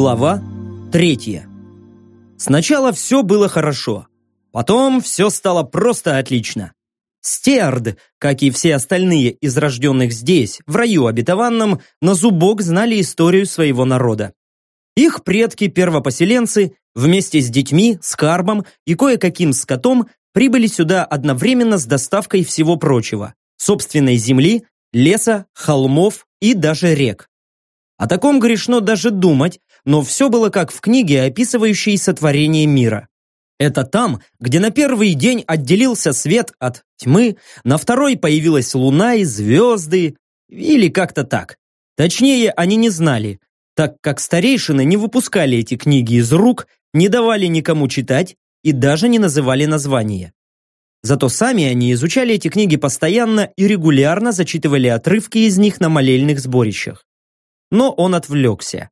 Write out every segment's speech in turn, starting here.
Глава третья. Сначала все было хорошо. Потом все стало просто отлично. Стеард, как и все остальные из рожденных здесь, в раю обетованном, на зубок знали историю своего народа. Их предки-первопоселенцы вместе с детьми, скарбом и кое-каким скотом прибыли сюда одновременно с доставкой всего прочего – собственной земли, леса, холмов и даже рек. О таком грешно даже думать, но все было как в книге, описывающей сотворение мира. Это там, где на первый день отделился свет от тьмы, на второй появилась луна и звезды, или как-то так. Точнее, они не знали, так как старейшины не выпускали эти книги из рук, не давали никому читать и даже не называли названия. Зато сами они изучали эти книги постоянно и регулярно зачитывали отрывки из них на молельных сборищах но он отвлекся.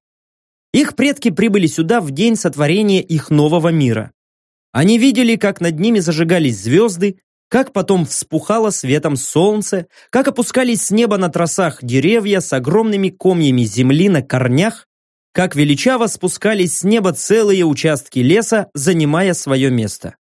Их предки прибыли сюда в день сотворения их нового мира. Они видели, как над ними зажигались звезды, как потом вспухало светом солнце, как опускались с неба на тросах деревья с огромными комьями земли на корнях, как величаво спускались с неба целые участки леса, занимая свое место.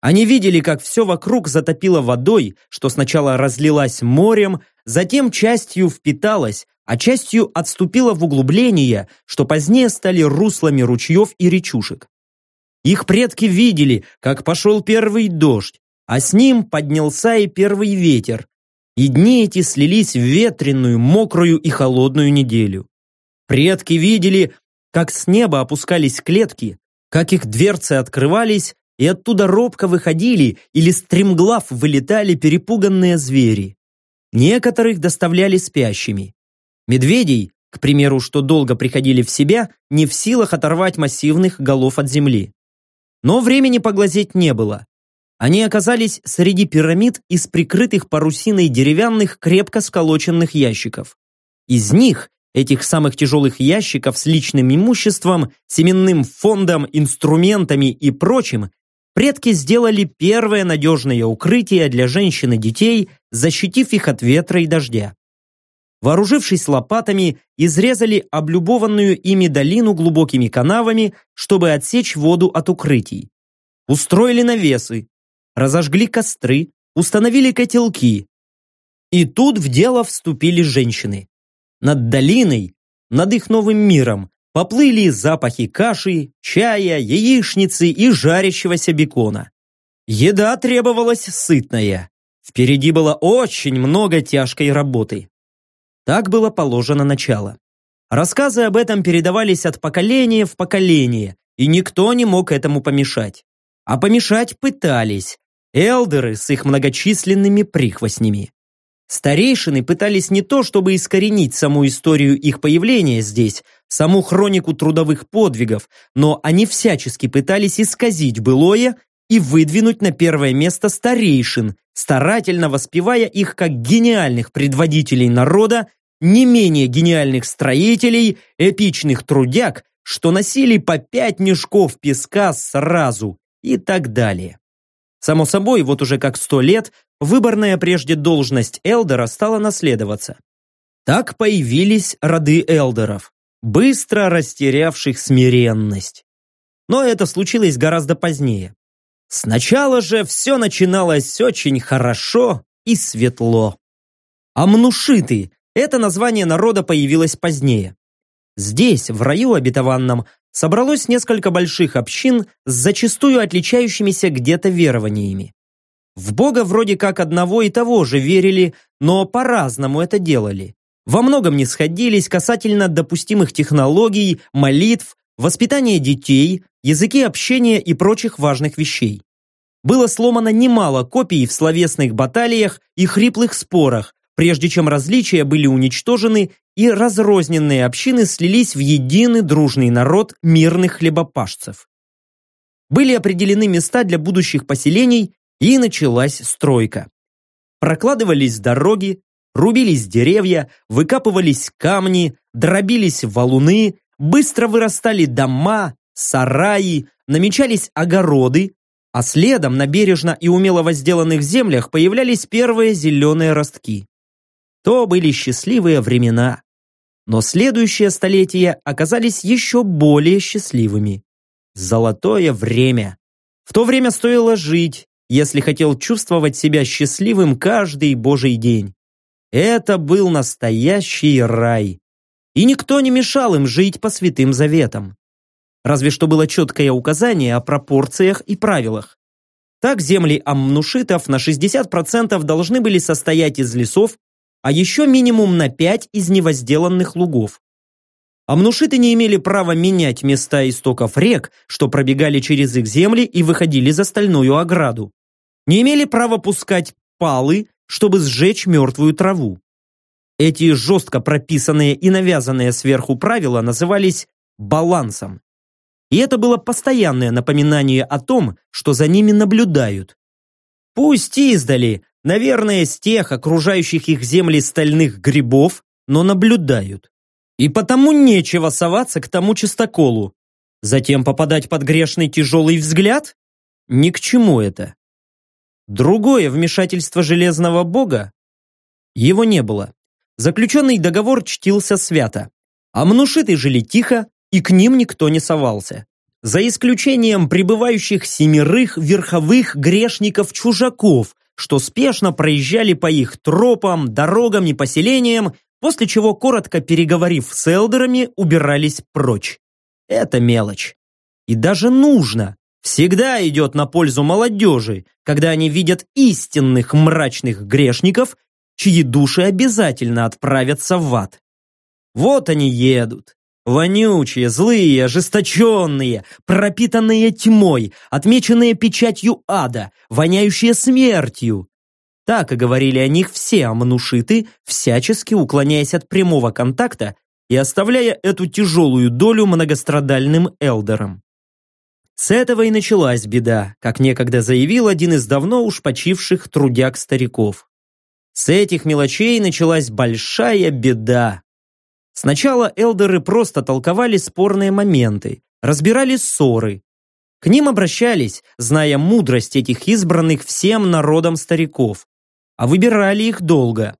Они видели, как все вокруг затопило водой, что сначала разлилась морем, затем частью впиталась, а частью отступила в углубления, что позднее стали руслами ручьев и речушек. Их предки видели, как пошел первый дождь, а с ним поднялся и первый ветер, и дни эти слились в ветреную, мокрую и холодную неделю. Предки видели, как с неба опускались клетки, как их дверцы открывались, и оттуда робко выходили или стремглав вылетали перепуганные звери. Некоторых доставляли спящими, Медведей, к примеру, что долго приходили в себя, не в силах оторвать массивных голов от земли. Но времени поглазеть не было. Они оказались среди пирамид из прикрытых парусиной деревянных крепко сколоченных ящиков. Из них, этих самых тяжелых ящиков с личным имуществом, семенным фондом, инструментами и прочим, предки сделали первое надежное укрытие для женщин и детей, защитив их от ветра и дождя вооружившись лопатами, изрезали облюбованную ими долину глубокими канавами, чтобы отсечь воду от укрытий. Устроили навесы, разожгли костры, установили котелки. И тут в дело вступили женщины. Над долиной, над их новым миром, поплыли запахи каши, чая, яичницы и жарящегося бекона. Еда требовалась сытная. Впереди было очень много тяжкой работы. Так было положено начало. Рассказы об этом передавались от поколения в поколение, и никто не мог этому помешать. А помешать пытались. Элдеры с их многочисленными прихвостнями. Старейшины пытались не то, чтобы искоренить саму историю их появления здесь, саму хронику трудовых подвигов, но они всячески пытались исказить былое и выдвинуть на первое место старейшин, старательно воспевая их как гениальных предводителей народа, не менее гениальных строителей, эпичных трудяг, что носили по пять мешков песка сразу и так далее. Само собой, вот уже как сто лет выборная прежде должность Элдера стала наследоваться. Так появились роды Элдеров, быстро растерявших смиренность. Но это случилось гораздо позднее. Сначала же все начиналось очень хорошо и светло. Амнушиты – это название народа появилось позднее. Здесь, в раю обетованном, собралось несколько больших общин с зачастую отличающимися где-то верованиями. В Бога вроде как одного и того же верили, но по-разному это делали. Во многом не сходились касательно допустимых технологий, молитв, воспитания детей, языки общения и прочих важных вещей. Было сломано немало копий в словесных баталиях и хриплых спорах, прежде чем различия были уничтожены и разрозненные общины слились в единый дружный народ мирных хлебопашцев. Были определены места для будущих поселений и началась стройка. Прокладывались дороги, рубились деревья, выкапывались камни, дробились валуны, быстро вырастали дома, сараи, намечались огороды, а следом на бережно и умело возделанных землях появлялись первые зеленые ростки. То были счастливые времена. Но следующие столетия оказались еще более счастливыми. Золотое время. В то время стоило жить, если хотел чувствовать себя счастливым каждый божий день. Это был настоящий рай. И никто не мешал им жить по святым заветам. Разве что было четкое указание о пропорциях и правилах. Так земли амнушитов на 60% должны были состоять из лесов, а еще минимум на 5 из невозделанных лугов. Амнушиты не имели права менять места истоков рек, что пробегали через их земли и выходили за стальную ограду. Не имели права пускать палы, чтобы сжечь мертвую траву. Эти жестко прописанные и навязанные сверху правила назывались балансом. И это было постоянное напоминание о том, что за ними наблюдают. Пусть издали, наверное, с тех окружающих их земли стальных грибов, но наблюдают. И потому нечего соваться к тому чистоколу. Затем попадать под грешный тяжелый взгляд? Ни к чему это. Другое вмешательство Железного Бога? Его не было. Заключенный договор чтился свято. А мнушиты жили тихо, и к ним никто не совался. За исключением прибывающих семерых верховых грешников-чужаков, что спешно проезжали по их тропам, дорогам и поселениям, после чего, коротко переговорив с элдерами, убирались прочь. Это мелочь. И даже нужно. Всегда идет на пользу молодежи, когда они видят истинных мрачных грешников, чьи души обязательно отправятся в ад. Вот они едут, Вонючие, злые, ожесточенные, пропитанные тьмой, отмеченные печатью ада, воняющие смертью. Так и говорили о них все амнушиты, всячески уклоняясь от прямого контакта и оставляя эту тяжелую долю многострадальным элдерам. С этого и началась беда, как некогда заявил один из давно уж почивших трудяг-стариков. С этих мелочей началась большая беда. Сначала элдеры просто толковали спорные моменты, разбирали ссоры. К ним обращались, зная мудрость этих избранных всем народом стариков. А выбирали их долго.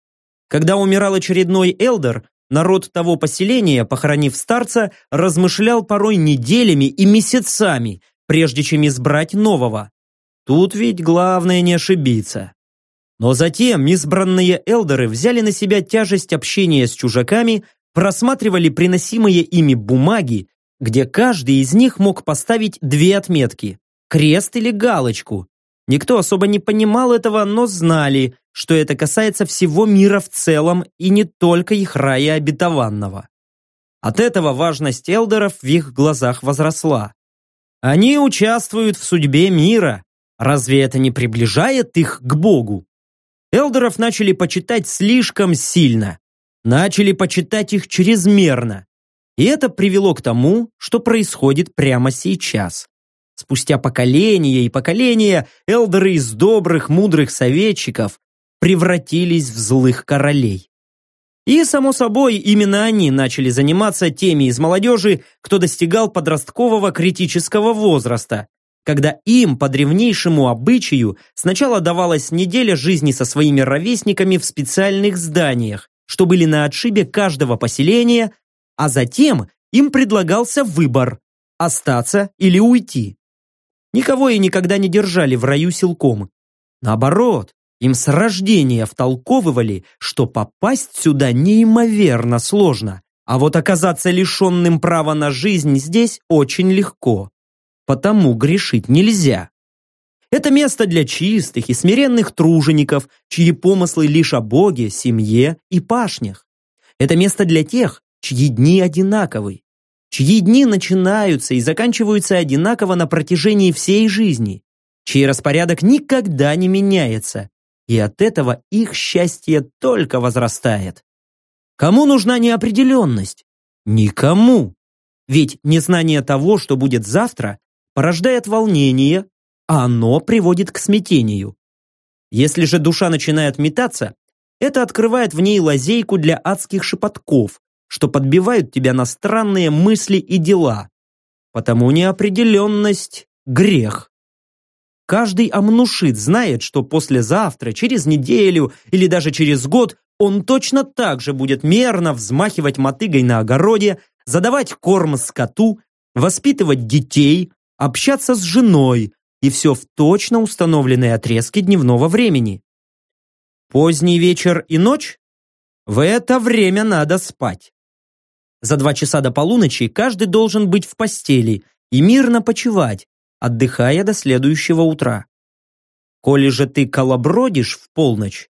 Когда умирал очередной элдер, народ того поселения, похоронив старца, размышлял порой неделями и месяцами, прежде чем избрать нового. Тут ведь главное не ошибиться. Но затем избранные элдеры взяли на себя тяжесть общения с чужаками, просматривали приносимые ими бумаги, где каждый из них мог поставить две отметки – крест или галочку. Никто особо не понимал этого, но знали, что это касается всего мира в целом и не только их рая обетованного. От этого важность элдеров в их глазах возросла. Они участвуют в судьбе мира. Разве это не приближает их к Богу? Элдеров начали почитать слишком сильно начали почитать их чрезмерно. И это привело к тому, что происходит прямо сейчас. Спустя поколения и поколения элдеры из добрых, мудрых советчиков превратились в злых королей. И, само собой, именно они начали заниматься теми из молодежи, кто достигал подросткового критического возраста, когда им, по древнейшему обычаю, сначала давалась неделя жизни со своими ровесниками в специальных зданиях, что были на отшибе каждого поселения, а затем им предлагался выбор – остаться или уйти. Никого и никогда не держали в раю силком. Наоборот, им с рождения втолковывали, что попасть сюда неимоверно сложно, а вот оказаться лишенным права на жизнь здесь очень легко. Потому грешить нельзя. Это место для чистых и смиренных тружеников, чьи помыслы лишь о Боге, семье и пашнях. Это место для тех, чьи дни одинаковы, чьи дни начинаются и заканчиваются одинаково на протяжении всей жизни, чей распорядок никогда не меняется, и от этого их счастье только возрастает. Кому нужна неопределенность? Никому. Ведь незнание того, что будет завтра, порождает волнение, а оно приводит к смятению. Если же душа начинает метаться, это открывает в ней лазейку для адских шепотков, что подбивают тебя на странные мысли и дела. Потому неопределенность – грех. Каждый амнушит знает, что послезавтра, через неделю или даже через год он точно так же будет мерно взмахивать мотыгой на огороде, задавать корм скоту, воспитывать детей, общаться с женой, и все в точно установленные отрезки дневного времени. Поздний вечер и ночь? В это время надо спать. За два часа до полуночи каждый должен быть в постели и мирно почивать, отдыхая до следующего утра. Коли же ты колобродишь в полночь,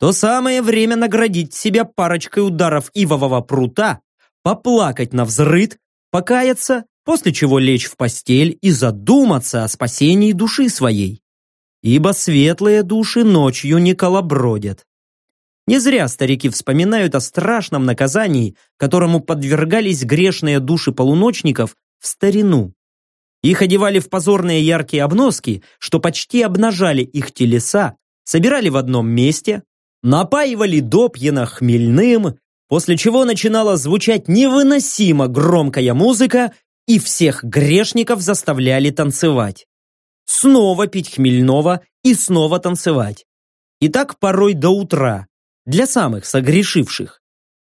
то самое время наградить себя парочкой ударов ивового прута, поплакать на взрыд, покаяться, после чего лечь в постель и задуматься о спасении души своей. Ибо светлые души ночью не колобродят. Не зря старики вспоминают о страшном наказании, которому подвергались грешные души полуночников в старину. Их одевали в позорные яркие обноски, что почти обнажали их телеса, собирали в одном месте, напаивали допьяно хмельным, после чего начинала звучать невыносимо громкая музыка, и всех грешников заставляли танцевать. Снова пить хмельного и снова танцевать. И так порой до утра, для самых согрешивших.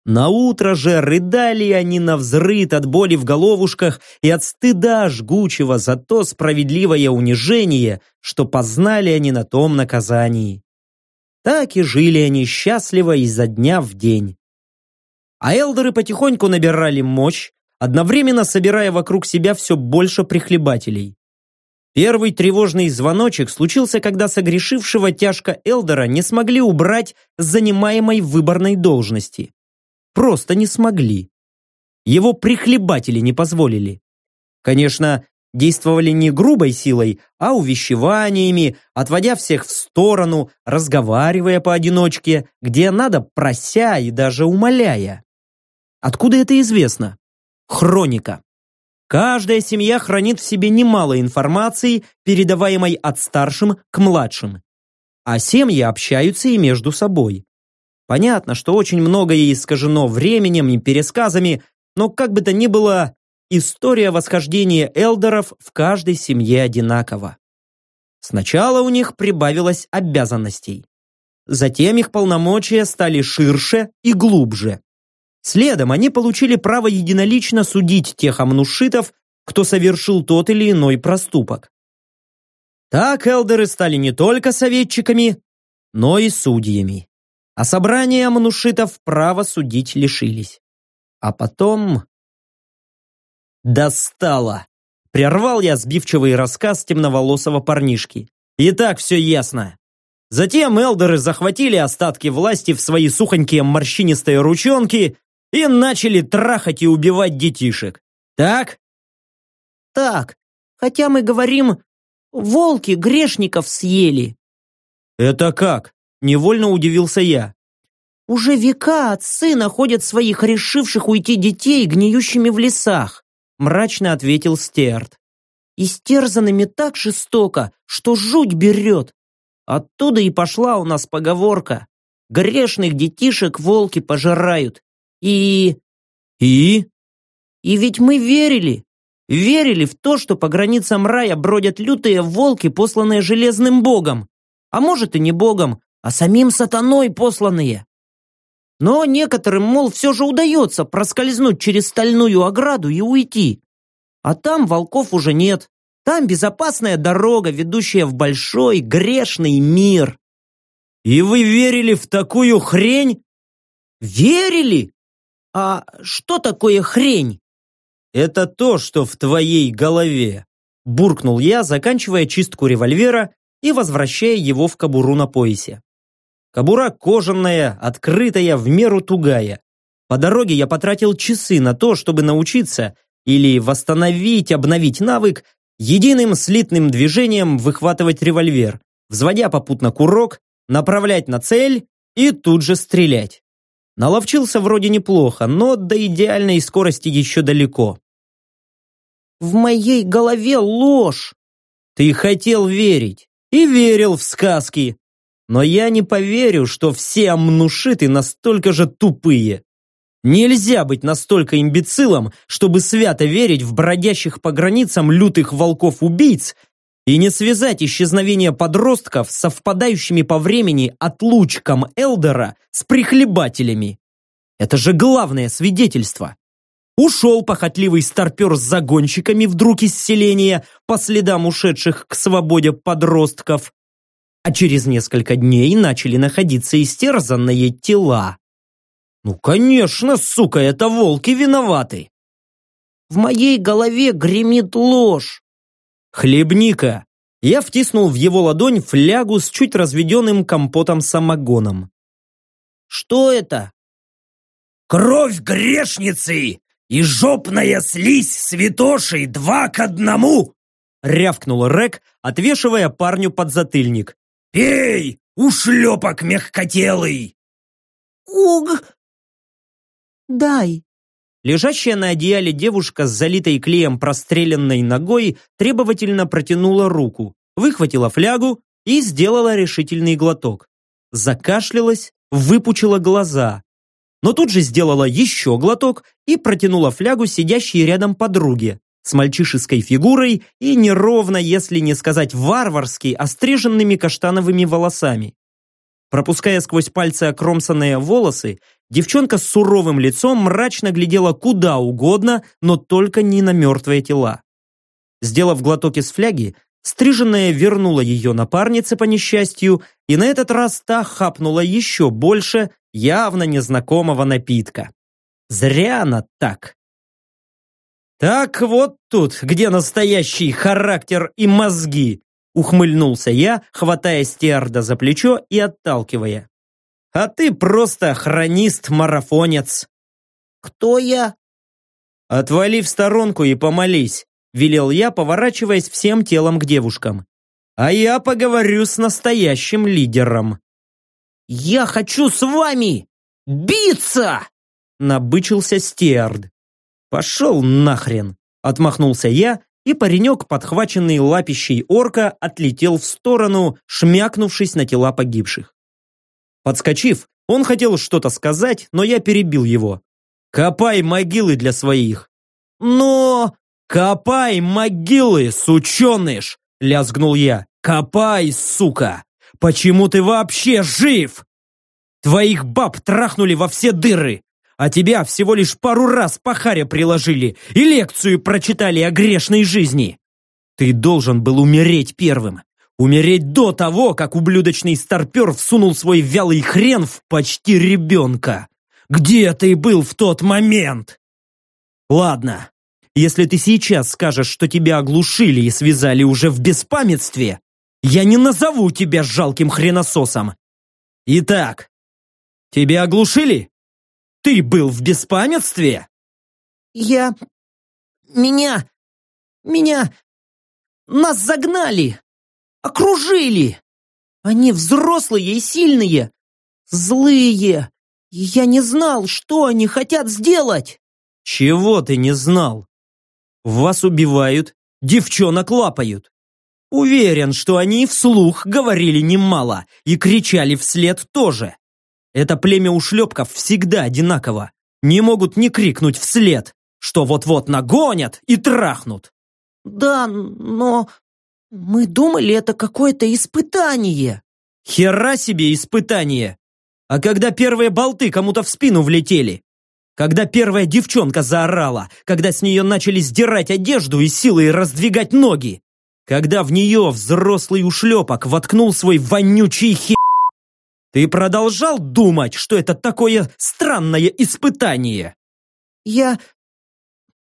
На утро же рыдали они на взрыд от боли в головушках и от стыда жгучего за то справедливое унижение, что познали они на том наказании. Так и жили они счастливо изо дня в день. А элдеры потихоньку набирали мощь, одновременно собирая вокруг себя все больше прихлебателей. Первый тревожный звоночек случился, когда согрешившего тяжко Элдера не смогли убрать с занимаемой выборной должности. Просто не смогли. Его прихлебатели не позволили. Конечно, действовали не грубой силой, а увещеваниями, отводя всех в сторону, разговаривая поодиночке, где надо прося и даже умоляя. Откуда это известно? Хроника. Каждая семья хранит в себе немало информации, передаваемой от старшим к младшим. А семьи общаются и между собой. Понятно, что очень многое искажено временем и пересказами, но как бы то ни было, история восхождения элдеров в каждой семье одинакова. Сначала у них прибавилось обязанностей. Затем их полномочия стали ширше и глубже. Следом они получили право единолично судить тех амнушитов, кто совершил тот или иной проступок. Так элдеры стали не только советчиками, но и судьями. А собрание амнушитов права судить лишились. А потом... Достало! Прервал я сбивчивый рассказ темноволосого парнишки. И так все ясно. Затем элдеры захватили остатки власти в свои сухонькие морщинистые ручонки и начали трахать и убивать детишек. Так? Так, хотя мы говорим, волки грешников съели. Это как? Невольно удивился я. Уже века отцы находят своих решивших уйти детей гниющими в лесах, мрачно ответил Стерт. Истерзанными так жестоко, что жуть берет. Оттуда и пошла у нас поговорка. Грешных детишек волки пожирают. И... И? И ведь мы верили. Верили в то, что по границам рая бродят лютые волки, посланные железным богом. А может и не богом, а самим сатаной посланные. Но некоторым, мол, все же удается проскользнуть через стальную ограду и уйти. А там волков уже нет. Там безопасная дорога, ведущая в большой грешный мир. И вы верили в такую хрень? Верили? «А что такое хрень?» «Это то, что в твоей голове», буркнул я, заканчивая чистку револьвера и возвращая его в кобуру на поясе. Кобура кожаная, открытая, в меру тугая. По дороге я потратил часы на то, чтобы научиться или восстановить, обновить навык, единым слитным движением выхватывать револьвер, взводя попутно курок, направлять на цель и тут же стрелять. Наловчился вроде неплохо, но до идеальной скорости еще далеко. «В моей голове ложь!» «Ты хотел верить и верил в сказки, но я не поверю, что все амнушиты настолько же тупые. Нельзя быть настолько имбецилом, чтобы свято верить в бродящих по границам лютых волков-убийц и не связать исчезновение подростков с совпадающими по времени отлучком Элдера с прихлебателями. Это же главное свидетельство. Ушел похотливый старпер с загонщиками вдруг из селения по следам ушедших к свободе подростков. А через несколько дней начали находиться истерзанные тела. Ну, конечно, сука, это волки виноваты. В моей голове гремит ложь. «Хлебника!» Я втиснул в его ладонь флягу с чуть разведенным компотом-самогоном. «Что это?» «Кровь грешницы и жопная слизь святошей два к одному!» рявкнул Рек, отвешивая парню подзатыльник. «Пей, ушлепок мягкотелый!» «Уг! Дай!» Лежащая на одеяле девушка с залитой клеем простреленной ногой требовательно протянула руку, выхватила флягу и сделала решительный глоток. Закашлялась, выпучила глаза. Но тут же сделала еще глоток и протянула флягу сидящей рядом подруге с мальчишеской фигурой и неровно, если не сказать варварски, остриженными каштановыми волосами. Пропуская сквозь пальцы окромсанные волосы, девчонка с суровым лицом мрачно глядела куда угодно, но только не на мертвые тела. Сделав глоток из фляги, стриженная вернула ее напарнице по несчастью, и на этот раз та хапнула еще больше явно незнакомого напитка. Зря она так. Так вот тут, где настоящий характер и мозги, Ухмыльнулся я, хватая Стиарда за плечо и отталкивая. «А ты просто хронист-марафонец!» «Кто я?» «Отвали в сторонку и помолись», велел я, поворачиваясь всем телом к девушкам. «А я поговорю с настоящим лидером». «Я хочу с вами биться!» Набычился Стиард. «Пошел нахрен!» Отмахнулся я и паренек, подхваченный лапищей орка, отлетел в сторону, шмякнувшись на тела погибших. Подскочив, он хотел что-то сказать, но я перебил его. «Копай могилы для своих!» «Но...» «Копай могилы, сученыш!» — лязгнул я. «Копай, сука! Почему ты вообще жив?» «Твоих баб трахнули во все дыры! А тебя всего лишь пару раз по харе приложили и лекцию прочитали о грешной жизни. Ты должен был умереть первым. Умереть до того, как ублюдочный старпер всунул свой вялый хрен в почти ребенка. Где ты был в тот момент? Ладно, если ты сейчас скажешь, что тебя оглушили и связали уже в беспамятстве, я не назову тебя жалким хренососом. Итак, тебя оглушили? Ты был в беспамятстве? Я... Меня... Меня... Нас загнали! Окружили! Они взрослые и сильные! Злые! И я не знал, что они хотят сделать! Чего ты не знал? Вас убивают, девчонок лапают. Уверен, что они вслух говорили немало и кричали вслед тоже. Это племя ушлепков всегда одинаково. Не могут не крикнуть вслед, что вот-вот нагонят и трахнут. Да, но мы думали, это какое-то испытание. Хера себе испытание. А когда первые болты кому-то в спину влетели? Когда первая девчонка заорала, когда с нее начали сдирать одежду и силой раздвигать ноги? Когда в нее взрослый ушлепок воткнул свой вонючий хер ты продолжал думать, что это такое странное испытание? Я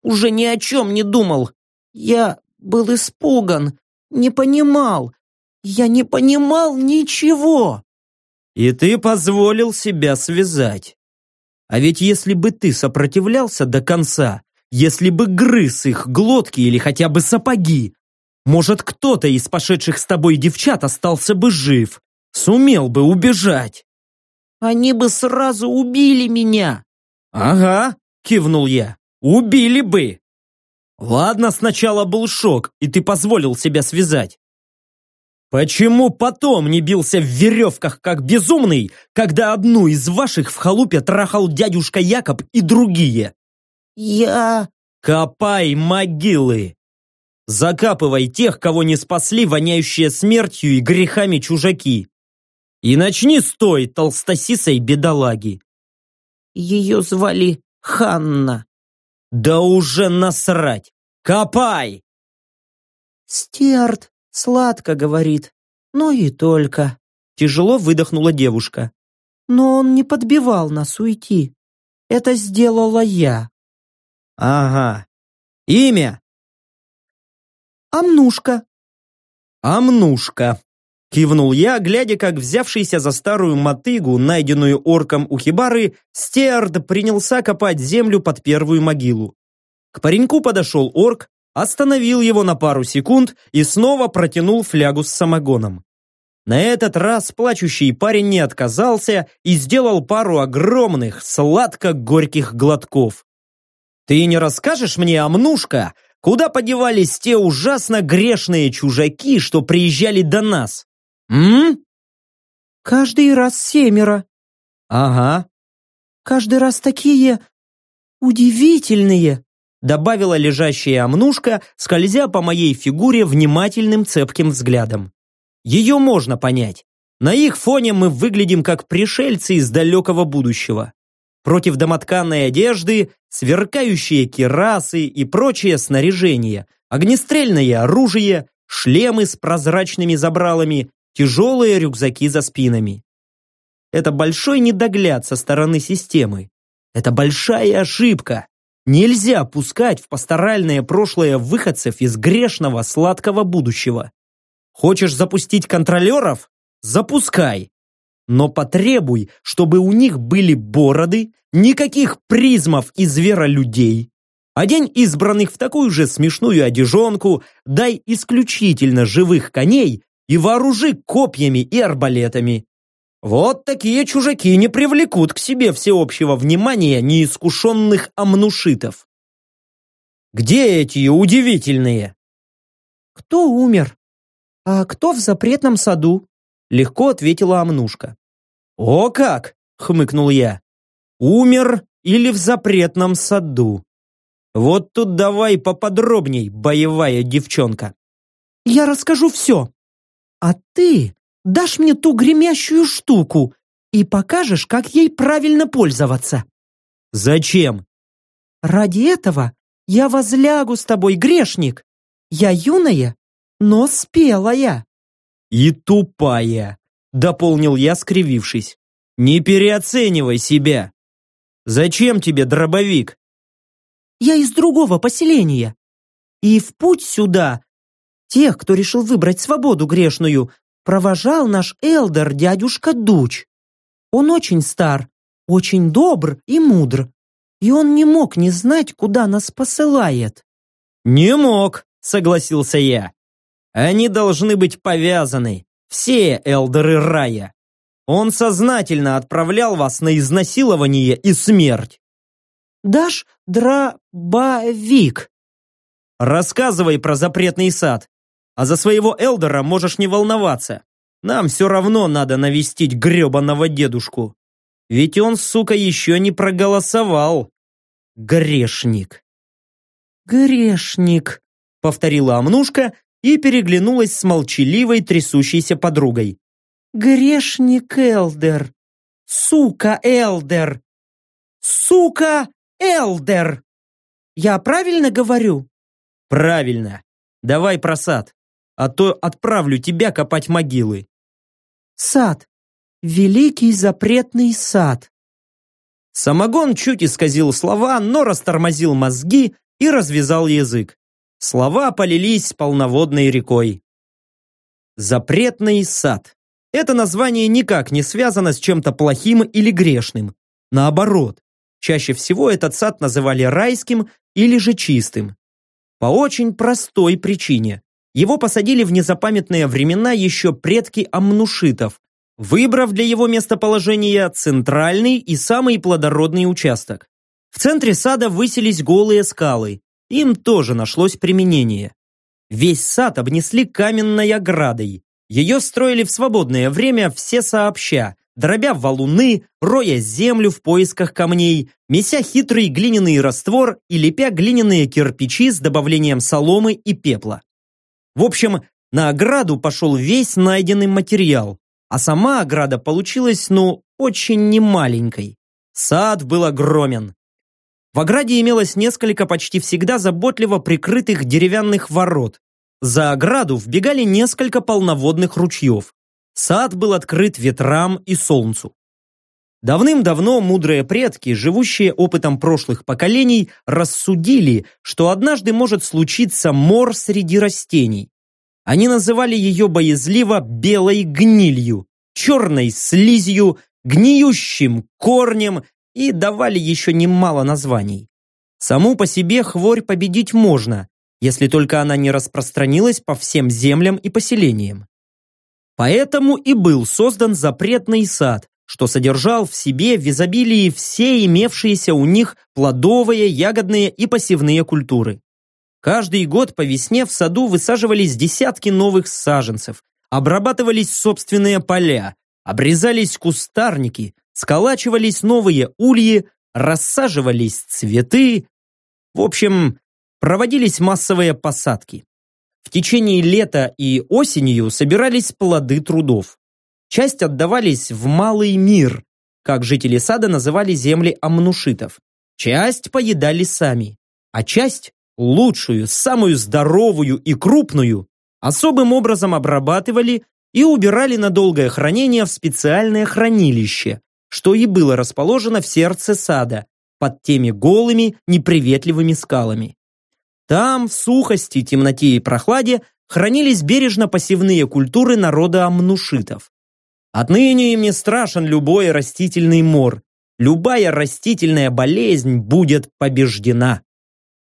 уже ни о чем не думал. Я был испуган, не понимал. Я не понимал ничего. И ты позволил себя связать. А ведь если бы ты сопротивлялся до конца, если бы грыз их глотки или хотя бы сапоги, может, кто-то из пошедших с тобой девчат остался бы жив. Сумел бы убежать. Они бы сразу убили меня. Ага, кивнул я. Убили бы. Ладно, сначала был шок, и ты позволил себя связать. Почему потом не бился в веревках, как безумный, когда одну из ваших в халупе трахал дядюшка Якоб и другие? Я... Копай могилы. Закапывай тех, кого не спасли воняющие смертью и грехами чужаки. И начни с той толстосисой бедолаги. Ее звали Ханна. Да уже насрать! Копай! Стюарт сладко говорит, но и только. Тяжело выдохнула девушка. Но он не подбивал нас уйти. Это сделала я. Ага. Имя? Амнушка. Амнушка. Кивнул я, глядя, как взявшийся за старую мотыгу, найденную орком у хибары, Стеард принялся копать землю под первую могилу. К пареньку подошел орк, остановил его на пару секунд и снова протянул флягу с самогоном. На этот раз плачущий парень не отказался и сделал пару огромных, сладко-горьких глотков. «Ты не расскажешь мне, Амнушка, куда подевались те ужасно грешные чужаки, что приезжали до нас?» «М?» «Каждый раз семеро». «Ага». «Каждый раз такие удивительные», добавила лежащая Амнушка, скользя по моей фигуре внимательным цепким взглядом. Ее можно понять. На их фоне мы выглядим как пришельцы из далекого будущего. Против домотканной одежды, сверкающие керасы и прочее снаряжение, огнестрельное оружие, шлемы с прозрачными забралами, тяжелые рюкзаки за спинами. Это большой недогляд со стороны системы. Это большая ошибка. Нельзя пускать в пасторальное прошлое выходцев из грешного сладкого будущего. Хочешь запустить контролеров? Запускай. Но потребуй, чтобы у них были бороды, никаких призмов и зверолюдей. Одень избранных в такую же смешную одежонку, дай исключительно живых коней и вооружи копьями и арбалетами. Вот такие чужаки не привлекут к себе всеобщего внимания неискушенных амнушитов. Где эти удивительные? Кто умер? А кто в запретном саду? Легко ответила Амнушка. О как! Хмыкнул я. Умер или в запретном саду? Вот тут давай поподробней, боевая девчонка. Я расскажу все. А ты дашь мне ту гремящую штуку и покажешь, как ей правильно пользоваться. Зачем? Ради этого я возлягу с тобой, грешник. Я юная, но спелая. И тупая, дополнил я, скривившись. Не переоценивай себя. Зачем тебе дробовик? Я из другого поселения. И в путь сюда тех, кто решил выбрать свободу грешную, провожал наш элдер дядюшка Дуч. Он очень стар, очень добр и мудр, и он не мог не знать, куда нас посылает. «Не мог», — согласился я. «Они должны быть повязаны, все элдеры рая. Он сознательно отправлял вас на изнасилование и смерть». «Дашь дробовик?» «Рассказывай про запретный сад. А за своего Элдера можешь не волноваться. Нам все равно надо навестить гребаного дедушку. Ведь он, сука, еще не проголосовал. Грешник. Грешник, повторила Амнушка и переглянулась с молчаливой трясущейся подругой. Грешник Элдер. Сука Элдер. Сука Элдер. Я правильно говорю? Правильно. Давай про сад а то отправлю тебя копать могилы. Сад. Великий запретный сад. Самогон чуть исказил слова, но растормозил мозги и развязал язык. Слова полились полноводной рекой. Запретный сад. Это название никак не связано с чем-то плохим или грешным. Наоборот, чаще всего этот сад называли райским или же чистым. По очень простой причине. Его посадили в незапамятные времена еще предки амнушитов, выбрав для его местоположения центральный и самый плодородный участок. В центре сада высились голые скалы. Им тоже нашлось применение. Весь сад обнесли каменной оградой. Ее строили в свободное время все сообща, дробя валуны, роя землю в поисках камней, меся хитрый глиняный раствор и лепя глиняные кирпичи с добавлением соломы и пепла. В общем, на ограду пошел весь найденный материал, а сама ограда получилась, ну, очень немаленькой. Сад был огромен. В ограде имелось несколько почти всегда заботливо прикрытых деревянных ворот. За ограду вбегали несколько полноводных ручьев. Сад был открыт ветрам и солнцу. Давным-давно мудрые предки, живущие опытом прошлых поколений, рассудили, что однажды может случиться мор среди растений. Они называли ее боязливо белой гнилью, черной слизью, гниющим корнем и давали еще немало названий. Саму по себе хворь победить можно, если только она не распространилась по всем землям и поселениям. Поэтому и был создан запретный сад, что содержал в себе в изобилии все имевшиеся у них плодовые, ягодные и посевные культуры. Каждый год по весне в саду высаживались десятки новых саженцев, обрабатывались собственные поля, обрезались кустарники, сколачивались новые ульи, рассаживались цветы. В общем, проводились массовые посадки. В течение лета и осенью собирались плоды трудов. Часть отдавались в малый мир, как жители сада называли земли амнушитов. Часть поедали сами, а часть, лучшую, самую здоровую и крупную, особым образом обрабатывали и убирали на долгое хранение в специальное хранилище, что и было расположено в сердце сада, под теми голыми, неприветливыми скалами. Там, в сухости, темноте и прохладе, хранились бережно посевные культуры народа амнушитов. Отныне им не страшен любой растительный мор, любая растительная болезнь будет побеждена.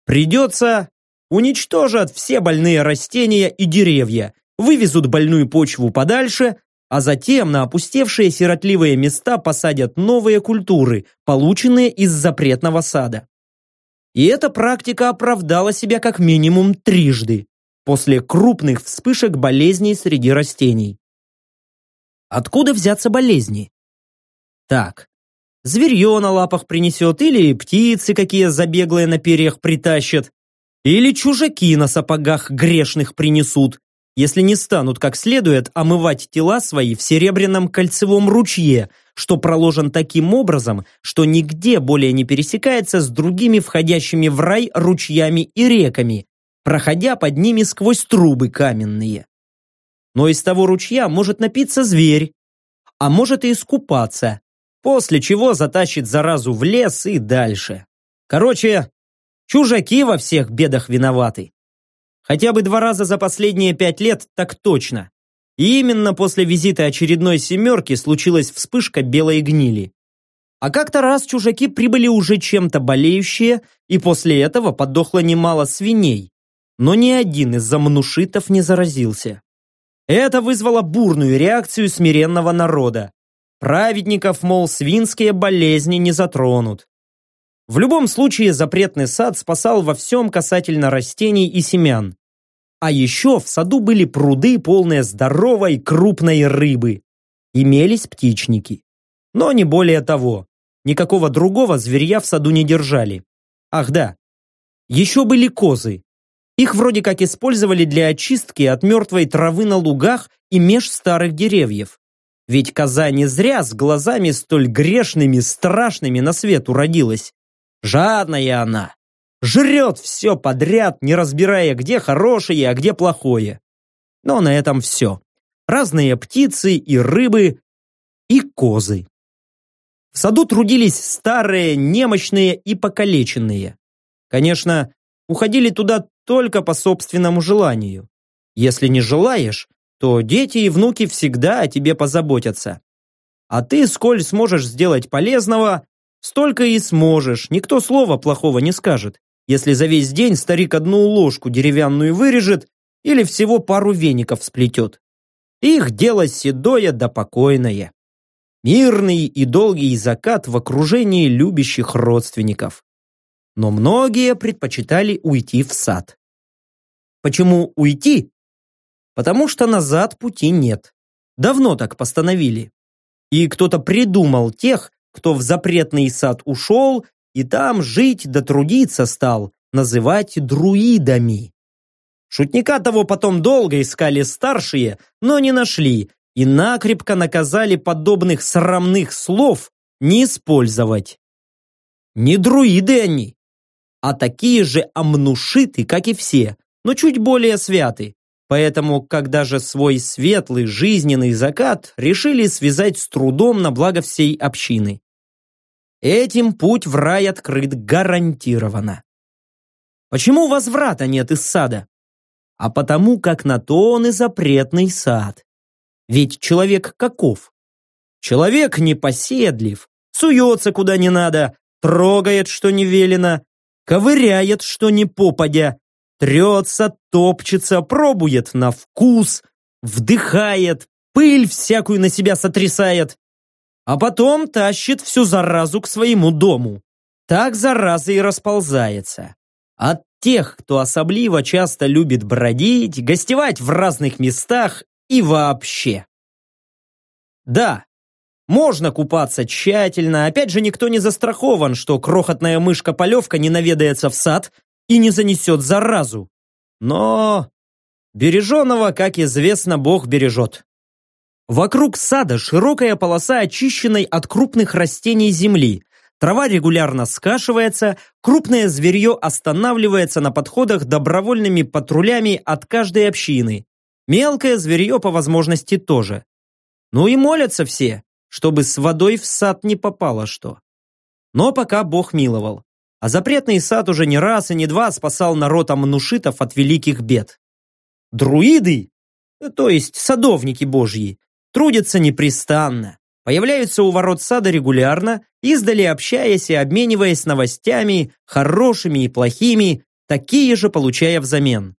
Придется уничтожат все больные растения и деревья, вывезут больную почву подальше, а затем на опустевшие сиротливые места посадят новые культуры, полученные из запретного сада. И эта практика оправдала себя как минимум трижды после крупных вспышек болезней среди растений. Откуда взяться болезни? Так, зверье на лапах принесет, или птицы какие забеглые на перьях притащат, или чужаки на сапогах грешных принесут, если не станут как следует омывать тела свои в серебряном кольцевом ручье, что проложен таким образом, что нигде более не пересекается с другими входящими в рай ручьями и реками, проходя под ними сквозь трубы каменные. Но из того ручья может напиться зверь, а может и искупаться, после чего затащит заразу в лес и дальше. Короче, чужаки во всех бедах виноваты. Хотя бы два раза за последние пять лет, так точно. И именно после визита очередной семерки случилась вспышка белой гнили. А как-то раз чужаки прибыли уже чем-то болеющие, и после этого подохло немало свиней. Но ни один из замнушитов не заразился. Это вызвало бурную реакцию смиренного народа. Праведников, мол, свинские болезни не затронут. В любом случае запретный сад спасал во всем касательно растений и семян. А еще в саду были пруды, полные здоровой крупной рыбы. Имелись птичники. Но не более того. Никакого другого зверья в саду не держали. Ах да, еще были козы. Их вроде как использовали для очистки от мертвой травы на лугах и меж старых деревьев. Ведь коза не зря с глазами столь грешными, страшными на свет уродилась. Жадная она. Жрет все подряд, не разбирая, где хорошее, а где плохое. Но на этом все. Разные птицы и рыбы, и козы. В саду трудились старые, немощные и покалеченные. Конечно, уходили туда только по собственному желанию. Если не желаешь, то дети и внуки всегда о тебе позаботятся. А ты, сколь сможешь сделать полезного, Столько и сможешь, никто слова плохого не скажет, если за весь день старик одну ложку деревянную вырежет или всего пару веников сплетет. Их дело седое да покойное. Мирный и долгий закат в окружении любящих родственников. Но многие предпочитали уйти в сад. Почему уйти? Потому что назад пути нет. Давно так постановили. И кто-то придумал тех, кто в запретный сад ушел и там жить да трудиться стал, называть друидами. Шутника того потом долго искали старшие, но не нашли и накрепко наказали подобных срамных слов не использовать. Не друиды они, а такие же амнушиты, как и все, но чуть более святы. Поэтому, когда же свой светлый жизненный закат решили связать с трудом на благо всей общины. Этим путь в рай открыт гарантированно. Почему возврата нет из сада? А потому, как на то он и запретный сад. Ведь человек каков? Человек непоседлив, суется куда не надо, трогает, что не велено, ковыряет, что не попадя, трется, топчется, пробует на вкус, вдыхает, пыль всякую на себя сотрясает, а потом тащит всю заразу к своему дому. Так зараза и расползается. От тех, кто особливо часто любит бродить, гостевать в разных местах и вообще. Да, можно купаться тщательно, опять же никто не застрахован, что крохотная мышка-полевка не наведается в сад и не занесет заразу. Но береженого, как известно, Бог бережет. Вокруг сада широкая полоса очищенной от крупных растений земли. Трава регулярно скашивается, крупное зверье останавливается на подходах добровольными патрулями от каждой общины. Мелкое зверье по возможности тоже. Ну и молятся все, чтобы с водой в сад не попало что. Но пока Бог миловал. А запретный сад уже не раз и не два спасал народ амнушитов от великих бед. Друиды, то есть садовники божьи, трудятся непрестанно, появляются у ворот сада регулярно, издали общаясь и обмениваясь новостями, хорошими и плохими, такие же получая взамен.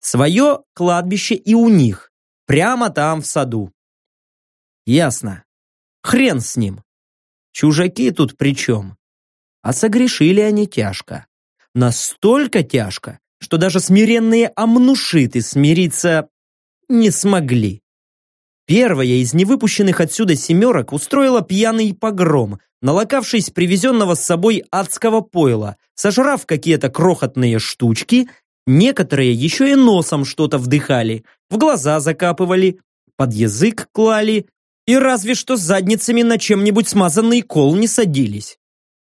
Свое кладбище и у них, прямо там в саду. Ясно. Хрен с ним. Чужаки тут при чем? А согрешили они тяжко. Настолько тяжко, что даже смиренные амнушиты смириться не смогли. Первая из невыпущенных отсюда семерок устроила пьяный погром, налокавшись привезенного с собой адского пойла, сожрав какие-то крохотные штучки, некоторые еще и носом что-то вдыхали, в глаза закапывали, под язык клали и разве что задницами на чем-нибудь смазанный кол не садились.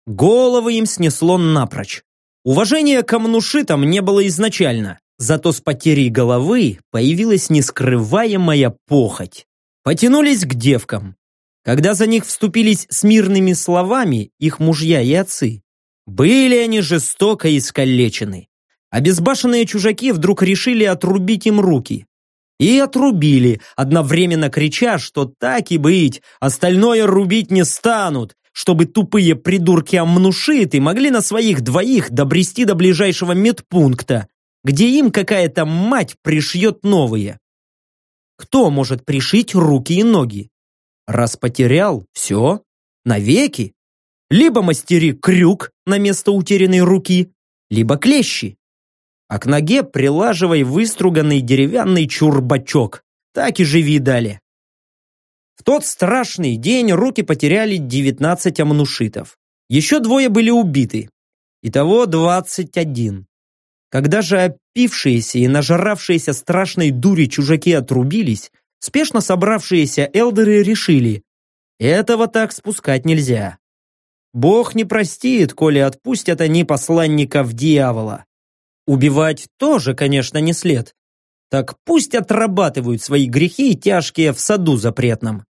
Головы им снесло напрочь. Уважения к амнушитам не было изначально, зато с потерей головы появилась нескрываемая похоть. Потянулись к девкам. Когда за них вступились с мирными словами их мужья и отцы, были они жестоко искалечены. Обезбашенные чужаки вдруг решили отрубить им руки. И отрубили, одновременно крича, что так и быть, остальное рубить не станут, чтобы тупые придурки-амнушиты могли на своих двоих добрести до ближайшего медпункта, где им какая-то мать пришьет новые. Кто может пришить руки и ноги? Раз потерял, все, навеки. Либо мастери крюк на место утерянной руки, либо клещи. А к ноге прилаживай выструганный деревянный чурбачок. Так и живи далее. В тот страшный день руки потеряли 19 амнушитов. Еще двое были убиты. Итого 21. Когда же опившиеся и нажравшиеся страшной дури чужаки отрубились, спешно собравшиеся элдеры решили, этого так спускать нельзя. Бог не простит, коли отпустят они посланников дьявола. Убивать тоже, конечно, не след. Так пусть отрабатывают свои грехи тяжкие в саду запретном.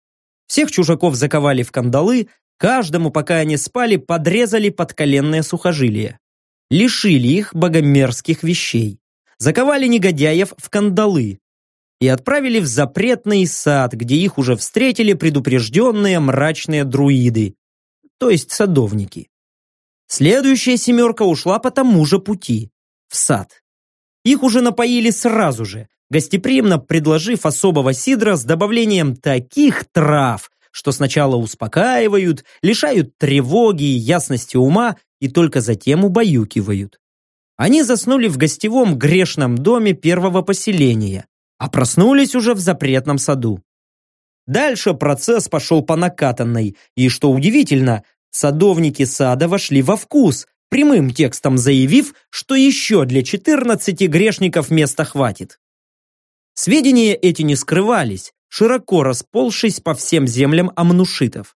Всех чужаков заковали в кандалы, каждому, пока они спали, подрезали подколенные сухожилия. Лишили их богомерзких вещей. Заковали негодяев в кандалы и отправили в запретный сад, где их уже встретили предупрежденные мрачные друиды, то есть садовники. Следующая семерка ушла по тому же пути, сад. Их уже напоили сразу же, гостеприимно предложив особого сидра с добавлением таких трав, что сначала успокаивают, лишают тревоги и ясности ума и только затем убаюкивают. Они заснули в гостевом грешном доме первого поселения, а проснулись уже в запретном саду. Дальше процесс пошел по накатанной, и, что удивительно, садовники сада вошли во вкус, прямым текстом заявив, что еще для 14 грешников места хватит. Сведения эти не скрывались, широко расползшись по всем землям амнушитов.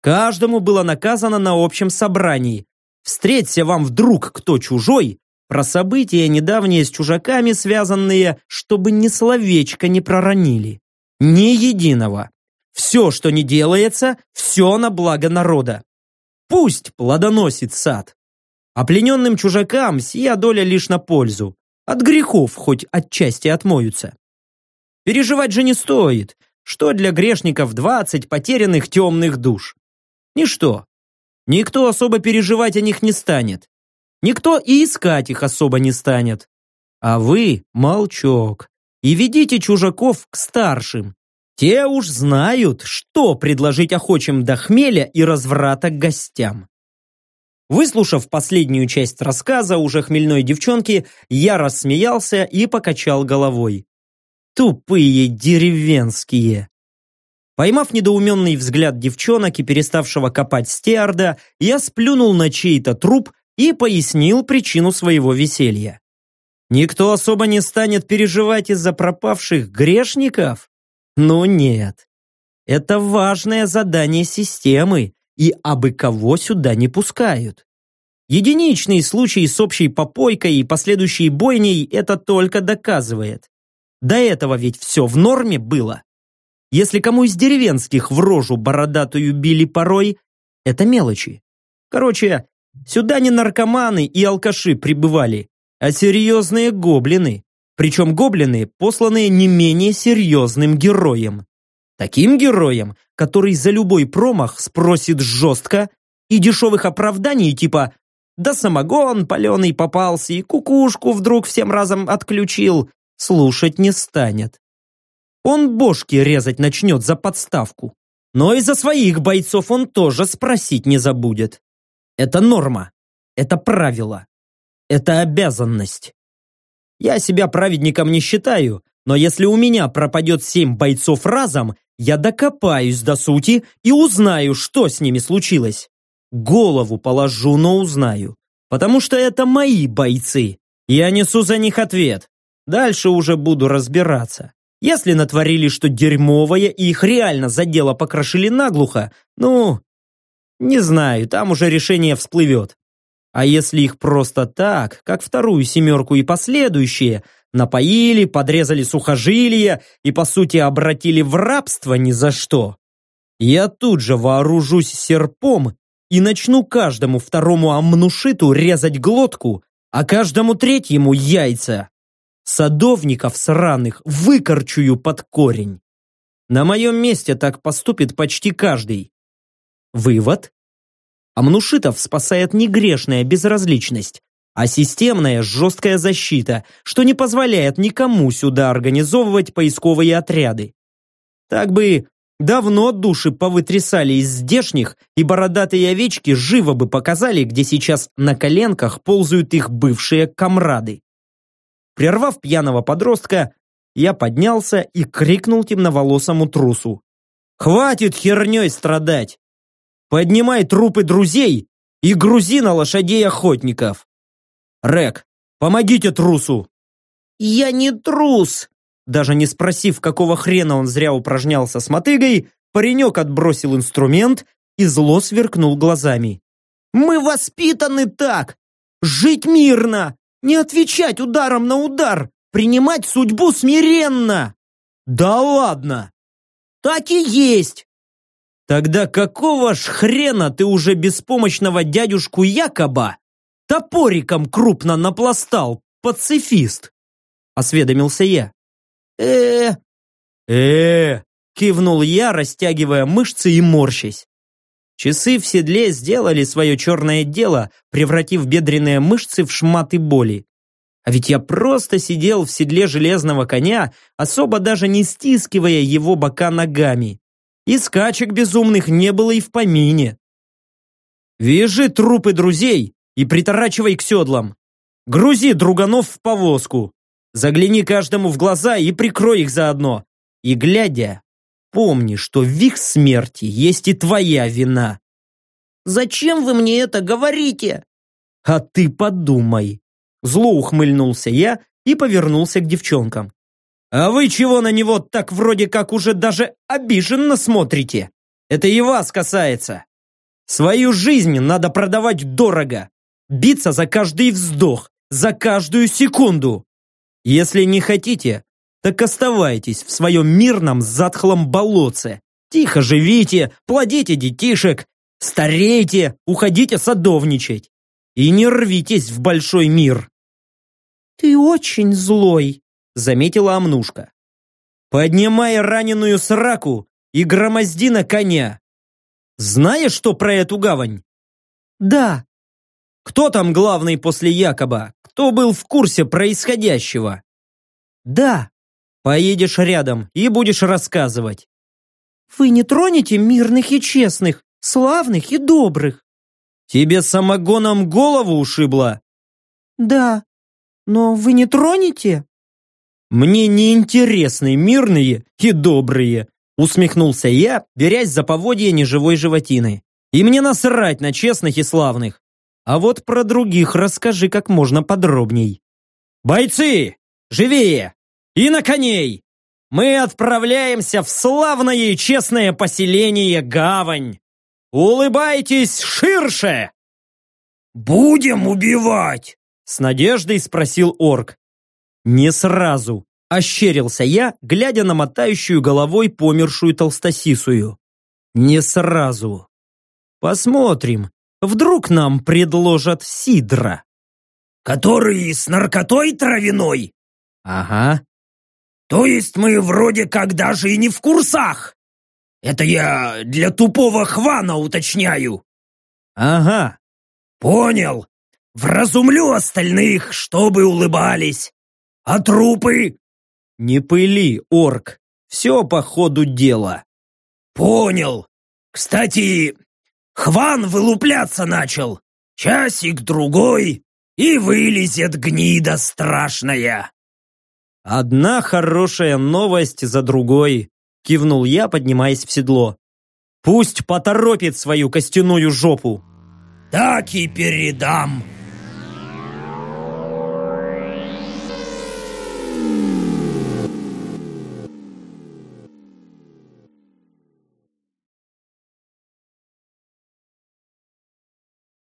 Каждому было наказано на общем собрании. Встреться вам вдруг кто чужой, про события недавние с чужаками связанные, чтобы ни словечко не проронили. Ни единого. Все, что не делается, все на благо народа. Пусть плодоносит сад. А плененным чужакам сия доля лишь на пользу. От грехов хоть отчасти отмоются. Переживать же не стоит, что для грешников двадцать потерянных темных душ. Ничто. Никто особо переживать о них не станет. Никто и искать их особо не станет. А вы молчок. И ведите чужаков к старшим. Те уж знают, что предложить охочим до хмеля и разврата гостям. Выслушав последнюю часть рассказа уже хмельной девчонки, я рассмеялся и покачал головой. Тупые деревенские. Поймав недоуменный взгляд девчонок и переставшего копать стеарда, я сплюнул на чей-то труп и пояснил причину своего веселья. Никто особо не станет переживать из-за пропавших грешников? Ну нет. Это важное задание системы, и абы кого сюда не пускают. Единичный случай с общей попойкой и последующей бойней это только доказывает. До этого ведь все в норме было. Если кому из деревенских в рожу бородатую били порой, это мелочи. Короче, Сюда не наркоманы и алкаши прибывали, а серьезные гоблины. Причем гоблины, посланные не менее серьезным героем. Таким героем, который за любой промах спросит жестко и дешевых оправданий типа «Да самогон паленый попался и кукушку вдруг всем разом отключил» слушать не станет. Он бошки резать начнет за подставку. Но и за своих бойцов он тоже спросить не забудет. Это норма. Это правило. Это обязанность. Я себя праведником не считаю, но если у меня пропадет семь бойцов разом, я докопаюсь до сути и узнаю, что с ними случилось. Голову положу, но узнаю. Потому что это мои бойцы. Я несу за них ответ. Дальше уже буду разбираться. Если натворили что дерьмовое и их реально за дело покрошили наглухо, ну, не знаю, там уже решение всплывет. А если их просто так, как вторую семерку и последующие, напоили, подрезали сухожилия и, по сути, обратили в рабство ни за что, я тут же вооружусь серпом и начну каждому второму амнушиту резать глотку, а каждому третьему яйца. Садовников сраных выкорчую под корень. На моем месте так поступит почти каждый. Вывод? Амнушитов спасает не грешная безразличность, а системная жесткая защита, что не позволяет никому сюда организовывать поисковые отряды. Так бы давно души повытрясали из здешних, и бородатые овечки живо бы показали, где сейчас на коленках ползают их бывшие комрады. Прервав пьяного подростка, я поднялся и крикнул темноволосому трусу. «Хватит херней страдать! Поднимай трупы друзей и грузи на лошадей охотников. Рек, помогите трусу. Я не трус. Даже не спросив, какого хрена он зря упражнялся с мотыгой, паренек отбросил инструмент и зло сверкнул глазами. Мы воспитаны так! Жить мирно! Не отвечать ударом на удар! Принимать судьбу смиренно! Да ладно! Так и есть! Тогда какого ж хрена ты уже беспомощного дядюшку Якоба топориком крупно напластал, пацифист? Осведомился я. э э кивнул я, растягивая мышцы и морщась. Часы в седле сделали свое черное дело, превратив бедренные мышцы в шматы боли. А ведь я просто сидел в седле железного коня, особо даже не стискивая его бока ногами. И скачек безумных не было и в помине. Вяжи трупы друзей и приторачивай к седлам. Грузи друганов в повозку. Загляни каждому в глаза и прикрой их заодно. И глядя, помни, что в их смерти есть и твоя вина. Зачем вы мне это говорите? А ты подумай. Зло ухмыльнулся я и повернулся к девчонкам. А вы чего на него так вроде как уже даже обиженно смотрите? Это и вас касается. Свою жизнь надо продавать дорого, биться за каждый вздох, за каждую секунду. Если не хотите, так оставайтесь в своем мирном затхлом болотце. Тихо живите, плодите детишек, старейте, уходите садовничать. И не рвитесь в большой мир. «Ты очень злой», — заметила Амнушка. «Поднимай раненую сраку и громозди на коня. Знаешь, что про эту гавань?» «Да». «Кто там главный после Якоба? Кто был в курсе происходящего?» «Да». Поедешь рядом и будешь рассказывать. Вы не тронете мирных и честных, славных и добрых. Тебе самогоном голову ушибло? Да, но вы не тронете? Мне не интересны мирные и добрые, усмехнулся я, берясь за поводья неживой животины. И мне насрать на честных и славных. А вот про других расскажи как можно подробней. Бойцы, живее! и на коней! Мы отправляемся в славное и честное поселение Гавань! Улыбайтесь ширше!» «Будем убивать!» С надеждой спросил орк. «Не сразу!» Ощерился я, глядя на мотающую головой помершую толстосисую. «Не сразу!» «Посмотрим, вдруг нам предложат сидра!» «Который с наркотой травяной?» «Ага, то есть мы вроде как даже и не в курсах. Это я для тупого хвана уточняю. Ага. Понял. Вразумлю остальных, чтобы улыбались. А трупы? Не пыли, орк. Все по ходу дела. Понял. Кстати, хван вылупляться начал. Часик-другой, и вылезет гнида страшная. «Одна хорошая новость за другой», — кивнул я, поднимаясь в седло. «Пусть поторопит свою костяную жопу». «Так и передам»,